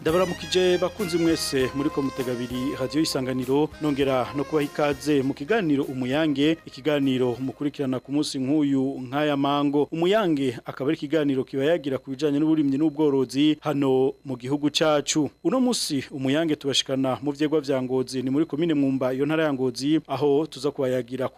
ndabaramukije bakunzi mwese muri ko mutegabiri radiyo isanganiro nongera no kubaha ikaze mu kiganiro umuyange ikiganiro mukurikirana ku munsi nk'uyu nk'aya mango umuyange akaba ari ikiganiro kiba yagira ku bijyanye n'uburimyi n'ubworozi hano mu gihugu cyacu uno munsi umuyange tubashikana mu byegwa bya ngozi ni muri komine mwumba iyo ntara ya ngozi aho tuza kubayagira ku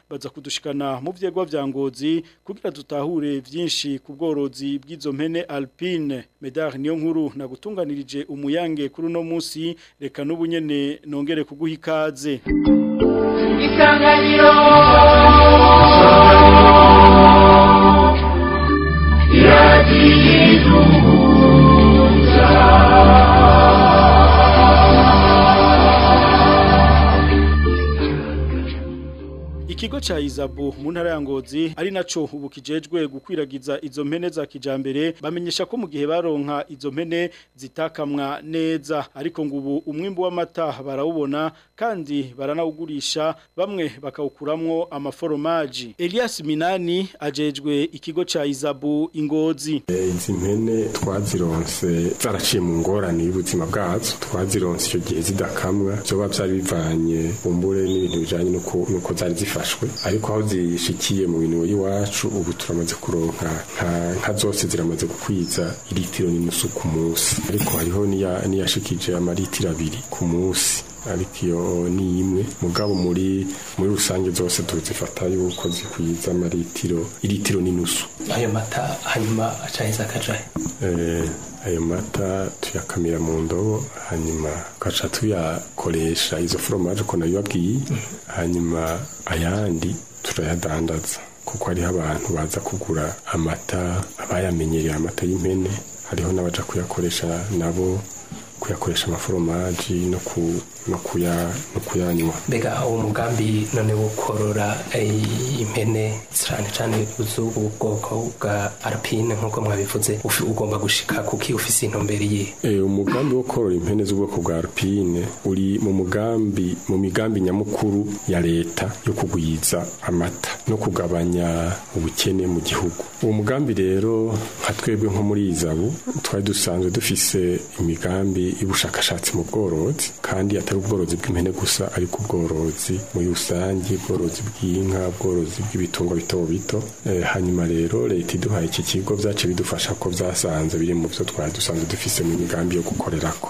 baza kudushikana mu byegwa bya ngozi kugira dutahure byinshi ku bworozi bw'izo mpene alpine medari niyo nkuru nagutunganirije umuyange kuri uno munsi reka n'ubu n'ubu nyine nongere kuguha ikaze isanganiro iradiye duhuza ikigo cya izabu mu ntara ya ngozi ari nacyo ubu kijejwe gukwiragiza izo mpene za kijambere bamenyesha ko mu gihe baronka izo mpene zitakamwa neza ariko ngo ubu umwimbu w'amata barawubona kandi baranawugurisha bamwe bakawukuramwo amaforomaji Elias Minani ajejwe ikigo ca Izabu ingozi eh, izi mpene twazironse zaraciye mu ngorane y'ubuzima bwazo twazironse icyo gihe zidakamwa byoba byari bivanye kumbure n'ibintu bijanye nuko zari zifashwe ariko aho zishikiye mu bintu y'iwacu ubu turamaze kuronka nka zose ziramaze gukwiza litiro n'inusu ku munsi ariko hariho n'iyashikije amaritiro abiri ku munsi ariko iyo ni imwe mugabo muri muri rusange zose tuzifata yuko zikwiza amaritiro iritiro n'inusu ayo mata hanyuma acaheza akajahe eh, ayo mata tuyakamira mu ndobo hanyuma tugaca tuyakoresha izo foromaje ko nabibabwiye mm-hmm. hanyuma ayandi turayadandaza kuko hariho abantu baza kugura amata abayamenyereye amata y'impene hariho n'abaja kuyakoresha nabo kuyakoresha amaforomaje no kuyanywa mbega uwo mugambi none wo korora eh, impene cyane cyane z'ubu bwoko bwa arapine nk'uko mwabivuze ugomba gushika kuki ufise intumbero ye eh, umugambi wo korora impene z'ubwoko bwa arapine uri mu mugambi mu migambi nyamukuru ya leta yo kugwiza amata no kugabanya ubukene mu gihugu uwo mugambi rero nka twebwe nko muri izabu twari dusanzwe dufise imigambi ubushakashatsi mu bworozi kandi atari ubworozi bw'impene gusa ariko ubworozi muri rusange ubworozi bw'inka ubworozi bw'ibitungo bito bito eh, hanyuma rero leta iduhaye iki kigo byace bidufasha ko byasanze biri mu byo twari dusanzwe dufise mu migambi yo gukorera ko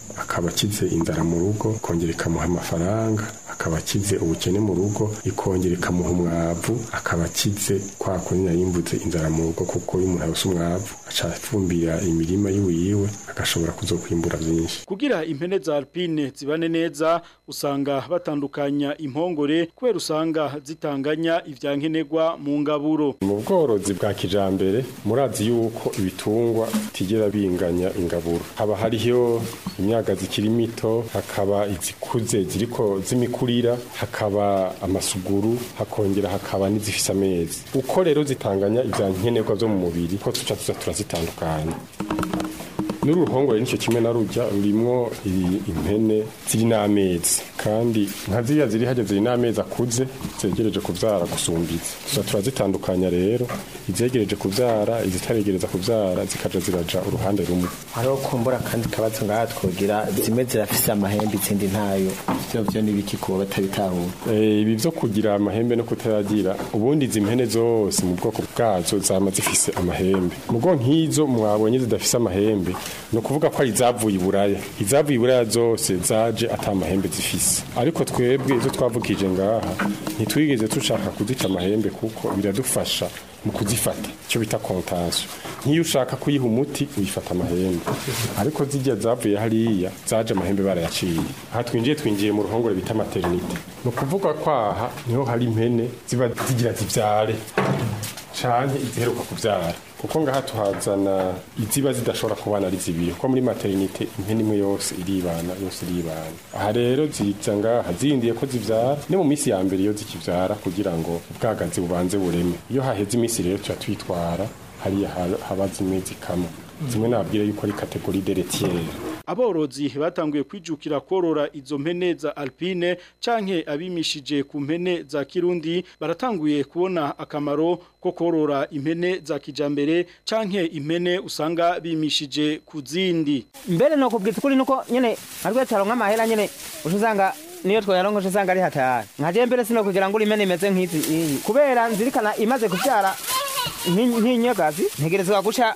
akaba akize inzara mu rugo kongera ikamuha amafaranga akaba akize ubukene mu rugo ikongera ikamuha umwavu akaba akize kwa kunina yimbutse inzara mu rugo kuko iyo umuntu abuse umwavu acafumbira imirima yiwe agashobora kuzokwimbura byinshi kugira impene za alpine zibane neza usanga batandukanya impongore kubera usanga zitanganya ivya nkenerwa mu ngaburo mu bworozi bwa kijambere murazi yuko ibitungwa tigera binganya ingaburo haba hariho imyaka zikiri mito hakaba izikuze ziriko z'imikuru kurira hakaba amasuguru hakongera hakaba n'izifise amezi uko rero zitanganya ibya nkenerwa zo mu mubiri ko tuca tuza turazitandukanya n'uru ruhongore nicyo kimwe na rujya rurimo impene ziri n'amezi kandi nka ziriya ziri hajya ziri n'amezi akuze zegereje kubyara gusumbitse gusa turazitandukanya rero izegereje kubyara izitaregereza kubyara zikaja ziraja uruhande rumwe hariho kumbura kandi kabazo ngaha twogira zimwe zirafise amahembe izindi ntayo ivyo vyo nibiki kuba batabitahura eh, ibi vyo kugira amahembe no kutayagira ubundi izi mpene zose mu bwoko bwazo zama zifise amahembe mugo nk'izo mwabonye zidafise amahembe ni ukuvuga ko izavuye i buraya izavuye i buraya zose zaje atamahembe zifise ariko twebwe izo twavukije ngaha ntitwigeze tushaka kuzica amahembe kuko biradufasha mu kuzifata icyo bita kontansiyo nk'iyo ushaka kuyiha umuti uyifata amahembe ariko zijya zavuye hariya zaje amahembe barayaciye aha twinjiye twinjiye mu ruhongore bita materinite ni ukuvuga kwaha niho hari impene ziba zigira zibyare cyane iziheruka kubyara kuko ngaha tuhazana iziba zidashobora kubana ari zibiri kuko muri materinite impene imwe yose iribana yose iribana aha rero ziza ngaha zirindiye ko zibyara ni mu minsi ya mbere iyo zikibyara kugira ngo ubwagazi bubanze bureme iyo haheze iminsi rero tuba twitwara hariya haba zimwe zikama zimwe nababwira yuko ari kategori deretiere aborozi batanguye kwijukira korora izo mpene za alpine canke abimishije ku mpene za kirundi baratanguye kubona akamaro ko korora impene za kijambere canke impene usanga bimishije ku zindi mbere no kubwita ukuri nuko nyene ariko taronka amahera nyene usanga niyo twayarongoje usanga ari hatari nkaje mbere sino kugira ngo imene imeze nk'izi kubera nzirikana imaze kubyara nk'inyagazi ntegerezwa guca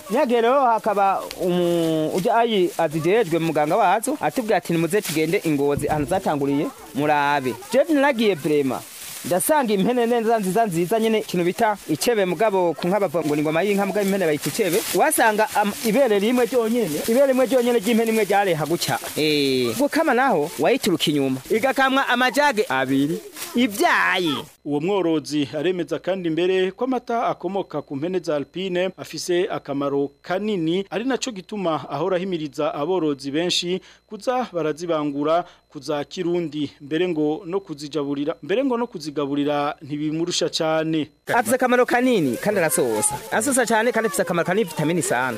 nyagere rero hakaba ujya ayi azijejwe muganga wazo atubwira ati nimuze tugende ingozi ahantu zatanguriye murabe je naragiye brema ndasanga impene neza nziza nziza nyine ikintu bita icebe mugabo ku nka bavuga ngo ni ingoma y'inka mugabo impene bayita icebe wasanga um, ibere rimwe ryonyene ibere rimwe ryonyene ry'impene imwe ryareha gutya eh. gukama naho wayituruka inyuma igakamwa amajage abiri ibyaye uwo mworozi aremeza kandi mbere ko amata akomoka ku mpene za alpine afise akamaro kanini ari nacyo gituma ahora ahimiriza aborozi benshi kuza barazibangura kuza kirundi mbere ngo no kuzijaburira mbere ngo no kuzigaburira ntibimurusha cyane afite akamaro kanini kandi arasosa asosa cyane kandi afite akamaro kanini vitamine sana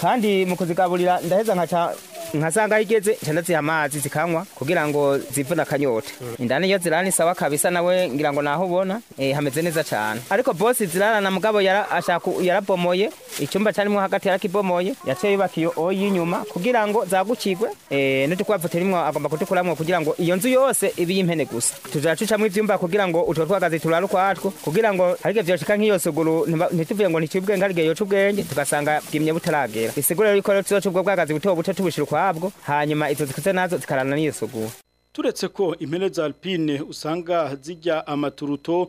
kandi mu kuzigaburira ndaheza nkaca inka igeze cyane amazi zikanywa kugira ngo zivune akanyota indani iyo zirana isawa kabisa nawe ngira ngo naho ubona eh, hameze neza cyane ariko bosi zirarana mugabo ashaka yarabomoye icyumba cyarimo hagati yarakibomoye yaciye yubaka iyo oyi inyuma kugira ngo zagukigwe eh, n'udukwavu turimo agomba kudukuramo kugira ngo iyo nzu yose ibe iy'impene gusa tuzajya ducamo ibyumba kugira ngo utwo twagazi turare ukwatwo kugira ngo ariko byoshika nk'iyo suguru ntituvuye ngo nticyubwenge ariko iyo cy'ubwenge tugasanga bwimye butaragera bisigure yuko rero tuzoca ubwo buto buto tubushyira ukwabwo hanyuma izo zikuze nazo zikarana n'iyisugura turetse ko impene za alpine usanga zijya amaturuto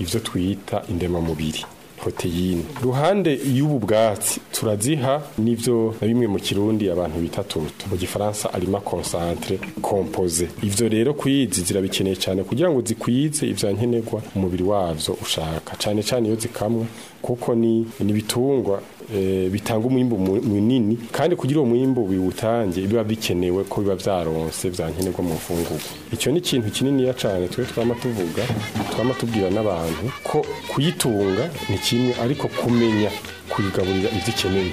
ibyo twita indemamubiri poroteyine ruhande y'ubu bwatsi turaziha n'ibyo na bimwe mu kirundi abantu bita mu gifaransa arima konsantere kompoze ivyo rero kuyizi zirabikeneye cyane kugira ngo zikwize ivyankenerwa umubiri wazo ushaka cyane cyane iyo zikamwa kuko ni n'ibitungwa Eh, bitanga umwimbo munini kandi kugira uwo mwimbo biwutange biba bikenewe ko biba byaronse byankenerwa mu mfungurwa icyo ni ikintu kininiya cyane twe twama tuvuga twama tubwira n'abantu ko kuyitunga ni kimwe ariko kumenya kuyigaburira ibyo ikeneye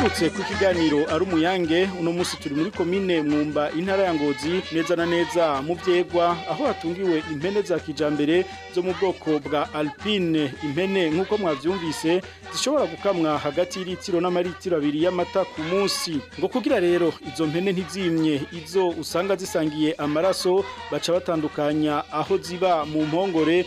mwese ku kiganiro ari umuyange uno munsi turi muri komine mwumba intara ya ngozi neza na neza mu byegwa aho hatungiwe impene za kijambere zo mu bwoko bwa alpine impene nk'uko mwabyumvise zishobora gukamwa hagati y'ilitiro n’amaritiro abiri y'amata ku munsi ngo kugira rero izo mpene ntizimye izo usanga zisangiye amaraso baca batandukanya aho ziba mu mpongore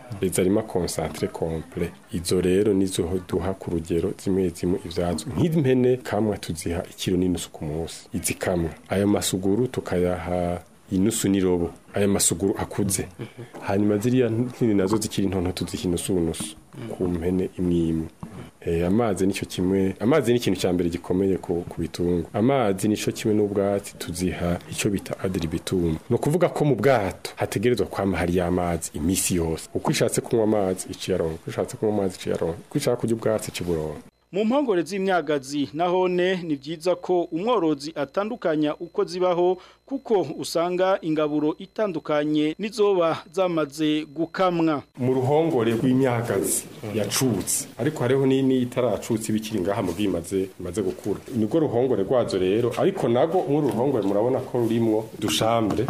bezarimo akonsantere kompure izo rero nizo duha ku rugero zimwe zimwe ibyazo nk'impene kamwe tuziha ikiro n'inusu ku munsi izi kamwe ayo masuguru tukayaha inusu n'irobo aya masuguru akuze mm-hmm. hanyuma ziriya ntini nazo zikiri ntonto tuziha inusu unusu ku mpene imwe eh, amazi nicyo kimwe amazi ni ikintu cya mbere gikomeye ku bitungo amazi nicyo kimwe n'ubwatsi tuziha icyo bita adiribitum ni ukuvuga ko mu bwato hategerezwa kwama hariya amazi iminsi yose uko ishatse kunywa amazi iciyaronka uko ishatse kunywa amazi iciyaronka uko ishaka kurya ubwatsi kiburonka mu mpangore z'imyagazi nahone ni byiza ko umworozi atandukanya uko zibaho kuko usanga ingaburo itandukanye n'izoba zamaze gukamwa mu ruhongore rw'imyagazi yacutse ariko hariho n'ini itaracutse ibikiri ngaha mu bimaze bimaze gukura nibwo ruhongore rwazo rero ariko nago muri ruhongore murabona ko rurimwo dushambure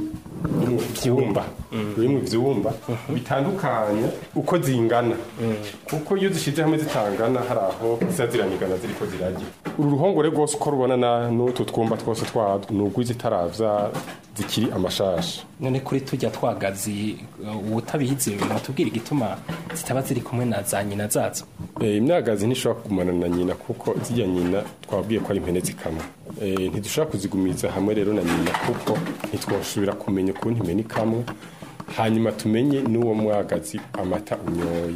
ibyumba mm. biri mu byumba mm-hmm. bitandukanye uko zingana mm. kuko iyo zishyize hamwe zitangana hari aho ziba ziranigana ziri ko ziragira uru ruhongore rwose uko rubona n'utu twumba twose twa ni urw'izitaraza zikiri amashashi none kuri tujya twagazi uh, utabihitse natubwira igituma zitaba ziri kumwe na za nyina zazo eh, imyagazi ntishobora kugumana na nyina kuko zijya nyina twabwiye ko ari impene zikamwa eh, ntidushobora kuzigumiza hamwe rero na nyina kuko ntitwasubira kumenya ukuntu impene ikamwa hanyuma tumenye n'uwo mwagazi amata unyoye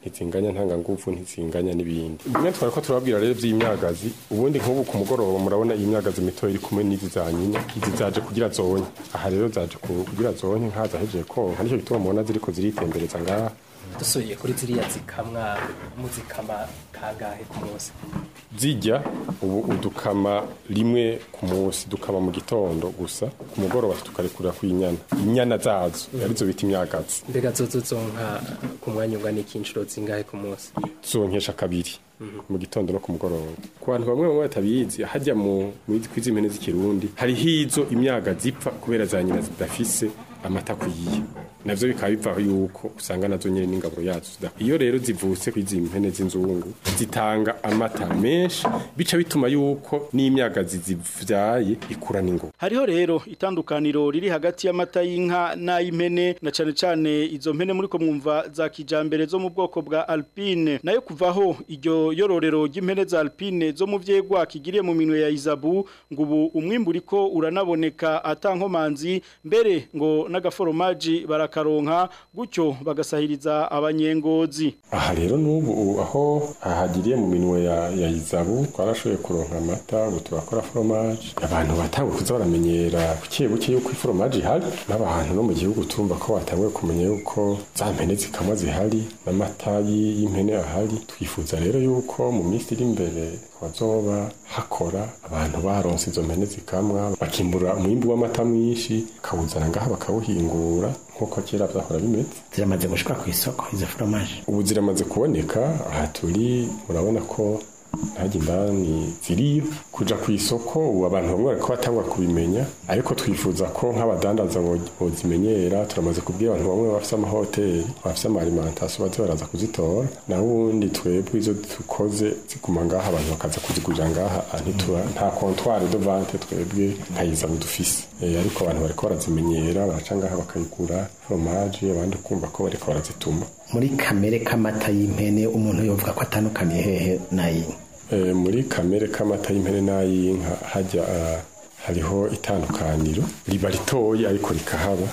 ntizinganya ntangangufu ntizinganya n'ibindi bimwe twari ko turababwira rero by'imyagazi ubundi nk'ubu ku mugoroba murabona imyagazi mitoya iri kumwe n'izi za nyinya izi zaje kugira zonye aha rero zaje kugira zonye nkaza hejeje konka nicyo gituma mubona ziriko ziritembereza ngaha dusubiye kuri ziriya zikamwa muzikama kangahe ku munsi zijya ubu udukama rimwe ku munsi dukama mu gitondo gusa ku mugoroba tukarekura ku inyana inyana zazo mm. arizo bita imyagazi mbega zonka ku mwanya ungana iki inshuro zingahe ku munsi zonkesha kabiri mhm. mu gitondo no ku mugoroba ku bantu bamwe bamwe batabizi hajya mu kw'izimene z'ikirundi hariho izo imyaga zipfa kubera za nyina zidafise amata kuyiye navyo bikaba bivaho yuko usanga nazo nyene n'ingaburo yazo iyo rero zivutse kw'izi mpene z'inzungu zitanga amata menshi bica bituma yuko n'imyagazi zivyaye ikura n'ingo hariho rero itandukaniro riri hagati y'amata y'inka n'ay'impene na cane cane izo mpene muri ko mwumva za kijambere zo mu bwoko bwa alpine nayo kuvaho iryo yororero ry'impene za alpine zo mu vyegwa kigiriye mu minwe ya Izabu ngo ubu umwimburiko uranaboneka atankomanzi mbere ngo n'agaforomaji baraka bakaronka gutyo bagasahiriza abanyengozi aha rero n'ubu aho ahagiriye mu minwe ya izabu twarashoboye kuronka amata ubu turakora foromaje abantu batanga kuza baramenyera buke buke yuko iforomaje ihari n'abantu no mu gihugu tumva ko batanguye kumenya yuko za mpene zikamwa zihari n'amata y'impene ahari twifuza rero yuko mu minsi iri imbere bazoba hakora abantu baronse izo mpene zikamwa bakimbura umwimbu w'amata mwinshi bakawuzana ngaha bakawuhingura nk'uko kera byahora bimeze ziramaze gushika ku isoko izo foromaje ubu ziramaze kuboneka aha turi urabona ko ntajya indani ziriyo kujya ku isoko ubu abantu bamwe bari kubatangwa kubimenya ariko twifuza ko nk'abadandaza bozimenyera turamaze kubwira abantu bamwe bafite amahoteli bafite amalimentasiyo baze baraza kuzitora naho ubundi twebwe izo dukoze ziguma ngaha abantu bakaza kuzigurira ngaha ah, nta kontwari do vante twebwe ntayizabu dufise eh, ariko abantu bari zimenyera baraca ngaha bakayigura foromaje abandi ukumva ko bariko zituma. muri kamere k'amata y'impene umuntu yumva ko atandukaniye hehe n'ay'inka eh, muri kamere k'amata y'impene n'ay'inka hajya eh, hariho itandukaniro riba ritoya ariko rikahaba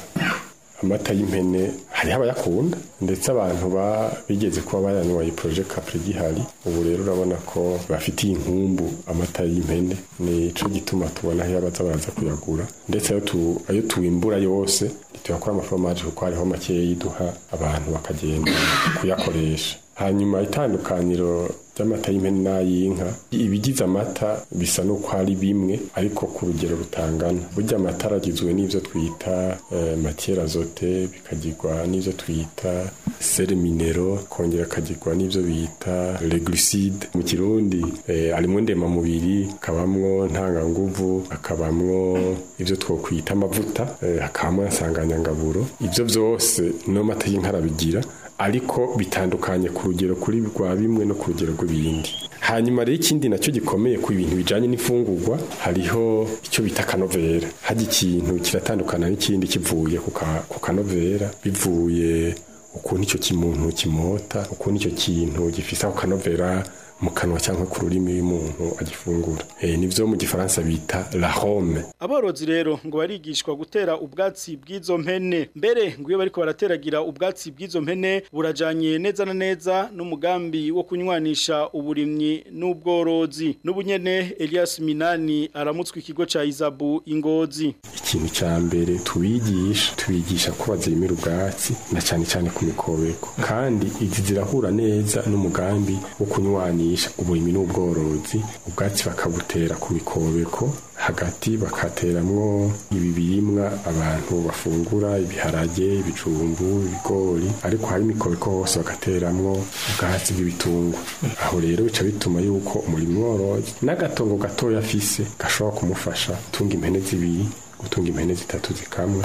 amata y'impene hariho abayakunda ndetse abantu bigeze kuba bayanywa iyi poroje kapure gihari ubu rero urabona ko bafitiye inkumbu amata y'impene ni cyo gituma tubona aho baza kuyagura ndetse ayo tuwimbura yose tuyakora amaforomaje kuko hariho makeya yiduha abantu bakagenda kuyakoresha hanyuma itandukaniro by'amata y'impene n'ay'inka ibigize amata bisa n'uko ari bimwe ariko ku rugero rutangana burya amata aragizwe n'ibyo twita eh, matera zote bikagirwa n'ibyo twita sere minero kongera akagirwa n'ibyo bita regluside mu kirundi eh, harimo ndemamubiri hakabamwo ntanganguvu hakabamwo ibyo twokwita amavuta eh, hakabamo na nsanganyangaburo ibyo byose no mata y'inka arabigira ariko bitandukanye ku rugero kuri rwa bimwe no ku rugero rw'ibindi hanyuma rero ikindi nacyo gikomeye ku bintu bijyanye n'imfungurwa hariho icyo bita kanovera hajya ikintu kiratandukana n'ikindi kivuye ku kanovera bivuye ukuntu icyo kimuntu kimota ukuntu icyo kintu gifite ako kanovera mu kanwa cyangwa ku rurimi y'umuntu agifungura eh, nibyo mu gifaransa bita la home aborozi rero ngo barigishwa gutera ubwatsi bw'izo mpene mbere ngo iyo bariko barateragira ubwatsi bw'izo mpene burajyanye neza na neza n'umugambi wo kunywanisha uburimyi n'ubworozi n'ubunyene Elias Minani aramutswe ikigo cya Izabu ingozi ikintu cya mbere tubigisha tubigisha ko bazimira ubwatsi na cyane cyane ku mikobeko kandi izi zirahura neza n'umugambi wo kunywanisha baganisha uburimyi n'ubworozi ubwatsi bakabutera ku mikobeko hagati bakateramwo ibi birimwa abantu bafungura ibiharage ibijumbu ibigori ariko hari imikobeko hose bagateramwo ubwatsi bw'ibitungwa aho rero bica bituma yuko umurimo worozi n'agatongo gatoya afise gashobora kumufasha gutunga impene zibiri gutunga impene zitatu zikamwa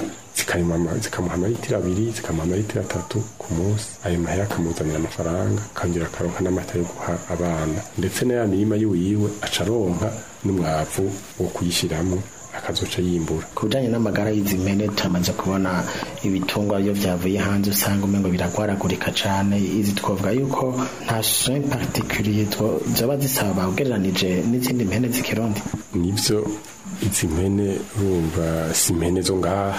zikamuha amaritiro abiri zikamuha amaritiro atatu ku munsi ayo mahera akamuzanira amafaranga akongera akaronka n'amata yo guha abana ndetse na ya mirima yiwe aca n'umwavu wo kuyishyiramo akazoca yimbura ku bijyanye n'amagara y'izi mpene turamaze kubona ibitungwa iyo byavuye hanze usanga umengo biragwaragurika cyane izi twavuga yuko nta shire particulier zaba zisaba ugereranije n'izindi mpene z'ikirundi nibyo izi mpene urumva si impene zo ngaha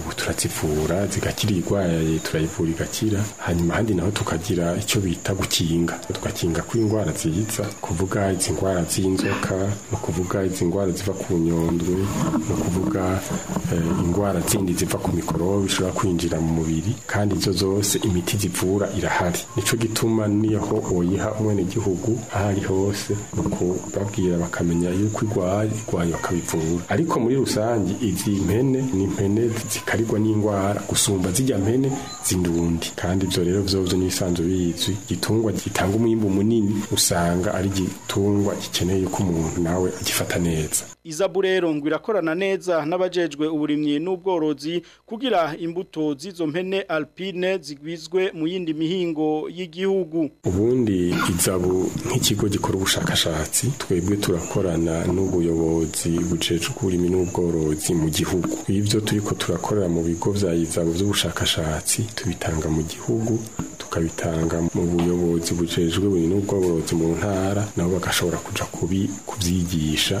ubu turazivura zigakira irwaye turayivura igakira hanyuma ahandi naho tukagira icyo bita gukinga tugakinga ko indwara ziza kuvuga izi ndwara z'inzoka no kuvuga izi ndwara ziva ku nyondwi ni ukuvuga eh, indwara zindi ziva ku mikorobe ishobora kwinjira mu mubiri kandi izo zose imiti zivura irahari nico gituma niho woyiha umwene gihugu ahari hose nuko babwira bakamenya yuko igwaye igwaye bakabivura ariko muri rusange izi mpene ni mpene zikarirwa n'indwara gusumba zijya mpene zindundi kandi ibyo rero byozo n'ibisanzwe bizwi gitungwa gitanga umwimbu munini usanga ari gitungwa gikeneye ko umuntu nawe agifata neza iza ngabu rero ngo irakorana neza n'abajejwe uburimyi n'ubworozi kugira imbuto z'izo mpene alpine zigwizwe mu yindi mihingo y'igihugu ubundi izabu nk'ikigo gikora ubushakashatsi twebwe turakorana n'ubuyobozi bujejwe uburimyi n'ubworozi mu gihugu ibyo turiko turakorera mu bigo vya izabu vy'ubushakashatsi tubitanga mu gihugu tukabitanga mu buyobozi bujejwe n'ubworozi mu ntara nabo bagashobora kuja kubi kubyigisha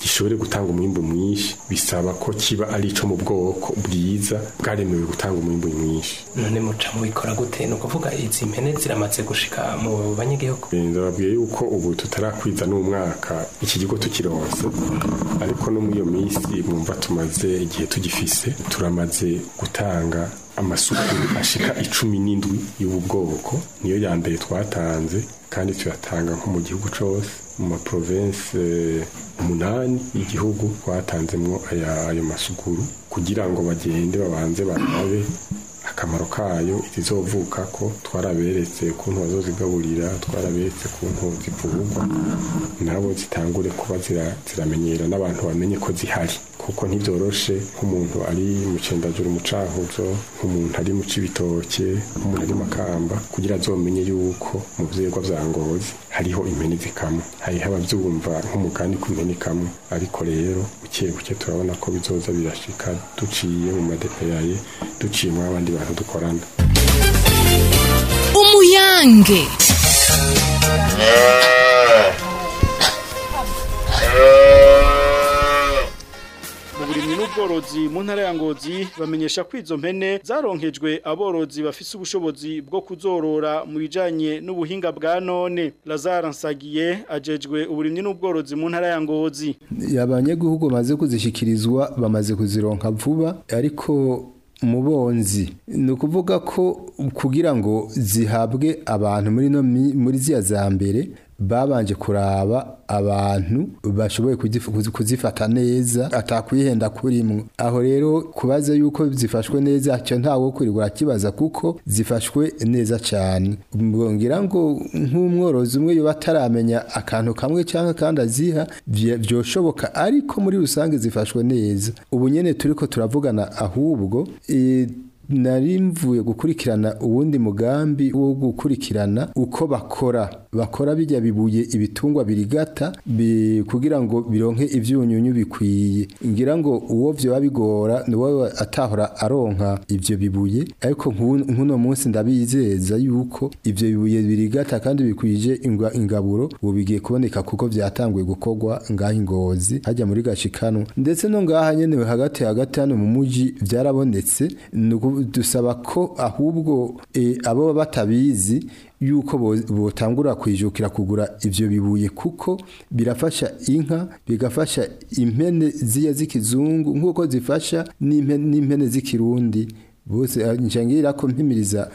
gishobore gutanga umwimbu mwinshi bisaba ko kiba ari ico mu bwoko bwiza bwaremewe gutanga umwimbu mwinshi none muca mubikora gute ni ukuvuga izi mpene ziramaze gushika mu banyagihugu eh, ndababwiye yuko ubu tutarakwiza n'umwaka iki kigo tukironse ariko no muri iyo minsi mwumva tumaze igihe tugifise turamaze gutanga amasuku ashika icumi n'indwi y'ubu bwoko niyo ya mbere twatanze kandi tuyatanga nko mu gihugu cose mu maprovensi eh, umunani y'igihugu twatanzemo ayo masukuru kugira ngo bagende babanze barabe akamaro kayo izizovuka ko twaraberetse ku ukuntu bazozigaburira twaraberetse ukuntu zivurwa nabo zitangure kuba ziramenyera n'abantu bamenye ko zihari kuko ntibyoroshe nk'umuntu ari mu cyendagiro umucankuzo nk'umuntu ari mu cy'ibitoke nk'umuntu ari makamba kugira azomenye yuko mu byegwa bya ngozi hariho impene zikamwe hariho ababyumva nk'umugani ku mpene kamwe ariko rero buke buke turabona ko bizoza birashika duciye mu madepeyaye duciye mu abandi bantu dukorana umuyange n'ubworozi mu ntara ya ngozi bamenyesha ko izo mpene zaronkejwe aborozi bafite ubushobozi bwo kuzorora mu bijanye n'ubuhinga bwa none lazara nsagiye ajejwe uburimyi n'ubworozi mu ntara ya ngozi guhugo maze kuzishyikirizwa bamaze kuzironka vuba ariko mubonzi ni ukuvuga ko kugira ngo zihabwe abantu muri no muri ziya za mbere babanje kuraba abantu bashoboye kuzifata neza atakwihenda kurimwo aho rero kubaza yuko zifashwe neza cyo ntawo kurigura kibaza kuko zifashwe neza cyane mbongira ngo nk'umworozi umwe yoba ataramenya akantu kamwe cyangwa kandi aziha byoshoboka ariko muri rusange zifashwe neza ubu nyene turiko turavugana ahubwo e, nari mvuye gukurikirana ubundi mugambi wo gukurikirana uko bakora bakora bijya bibuye ibitungwa birigata kugira ngo bironke ibyunyunyu bikwiye ngira ngo uwo byoba bigora niwo atahora aronka ibyo bibuye ariko nk'uno munsi ndabizeza yuko ibyo bibuye birigata kandi bikwije ingaburo ubu bigiye kuboneka kuko byatanguye gukogwa ngaho ingozi hajya muri gashikano ndetse no ngaha nyine hagati hagati hano mu mujyi byarabonetse ni dusaba ko ahubwo eh, abo batabizi yuko botangura kwijukira kugura ibyo bibuye kuko birafasha inka bigafasha impene ziya z'ikizungu nk'uko zifasha n'impene z'ikirundi bose eh, ngira ko mpimiriza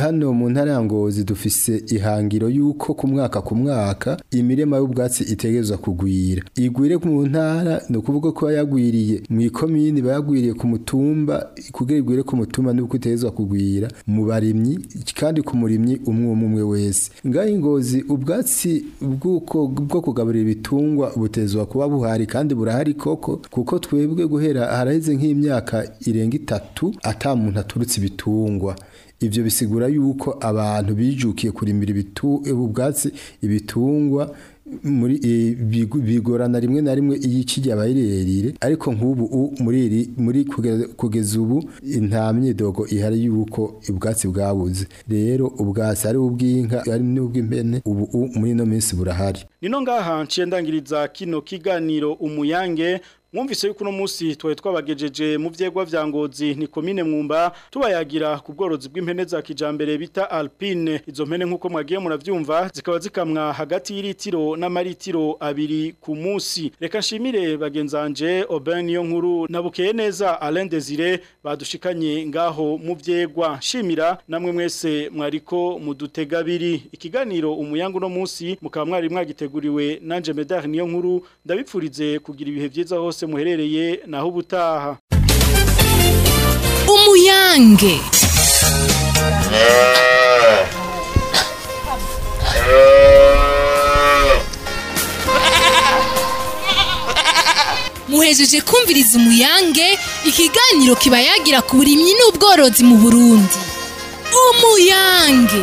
hano mu ntara ngozi dufise ihangiro yuko ku mwaka ku mwaka imirima y'ubwatsi itegezwa kugwira igwire mu ntara ni ukuvuga ko yagwiriye mu ikomini bayagwiriye ku mutumba kugira igwire ku mutumba nibwo itegerezwa kugwira mu barimyi kandi ku murimyi umwe umwe wese ngaho ingozi ubwatsi bw'uko bwo kugaburira ibitungwa butezwa kuba buhari kandi burahari koko kuko twebwe guhera haraheze nk'imyaka irenga itatu ata muntu aturutse ibitungwa ivyo bisigura yuko abantu bijukiye kurimira ibitu ubwatsi ibitungwa muri bigorana rimwe na rimwe iyi iyikijya abayirerire ariko nk'ubu muri muri kugeza ubu nta myidogo ihari y'uko ubwatsi bwabuze rero ubwatsi ari ubw'inka ari n'ubw'impene ubu muri ino minsi burahari nino ngaha nciye ndangiriza kino kiganiro umuyange mwumvise yuko uno munsi twaye twabagejeje mu byegwa bya ngozi ni komine mwumba tubayagira ku bworozi bw'impene za kijambere bita alpine izo mpene nk'uko mwagiye murabyumva zikaba zikamwa hagati y'iritiro n'amaritiro abiri ku munsi reka nshimire bagenzanje Oben yo nkuru na bukeye neza Alain Desire badushikanye ngaho mu byegwa nshimira namwe mwese mwariko mudutega biri ikiganiro umuyango no munsi mukaba mwari mwagiteguriwe nanje Medar niyo nkuru ndabipfurize kugira ibihe byiza hose hose muherereye naho ubutaha umuyange muhejeje kumviriza umuyange ikiganiro kibayagira ku burimyi n'ubworozi mu burundi umuyange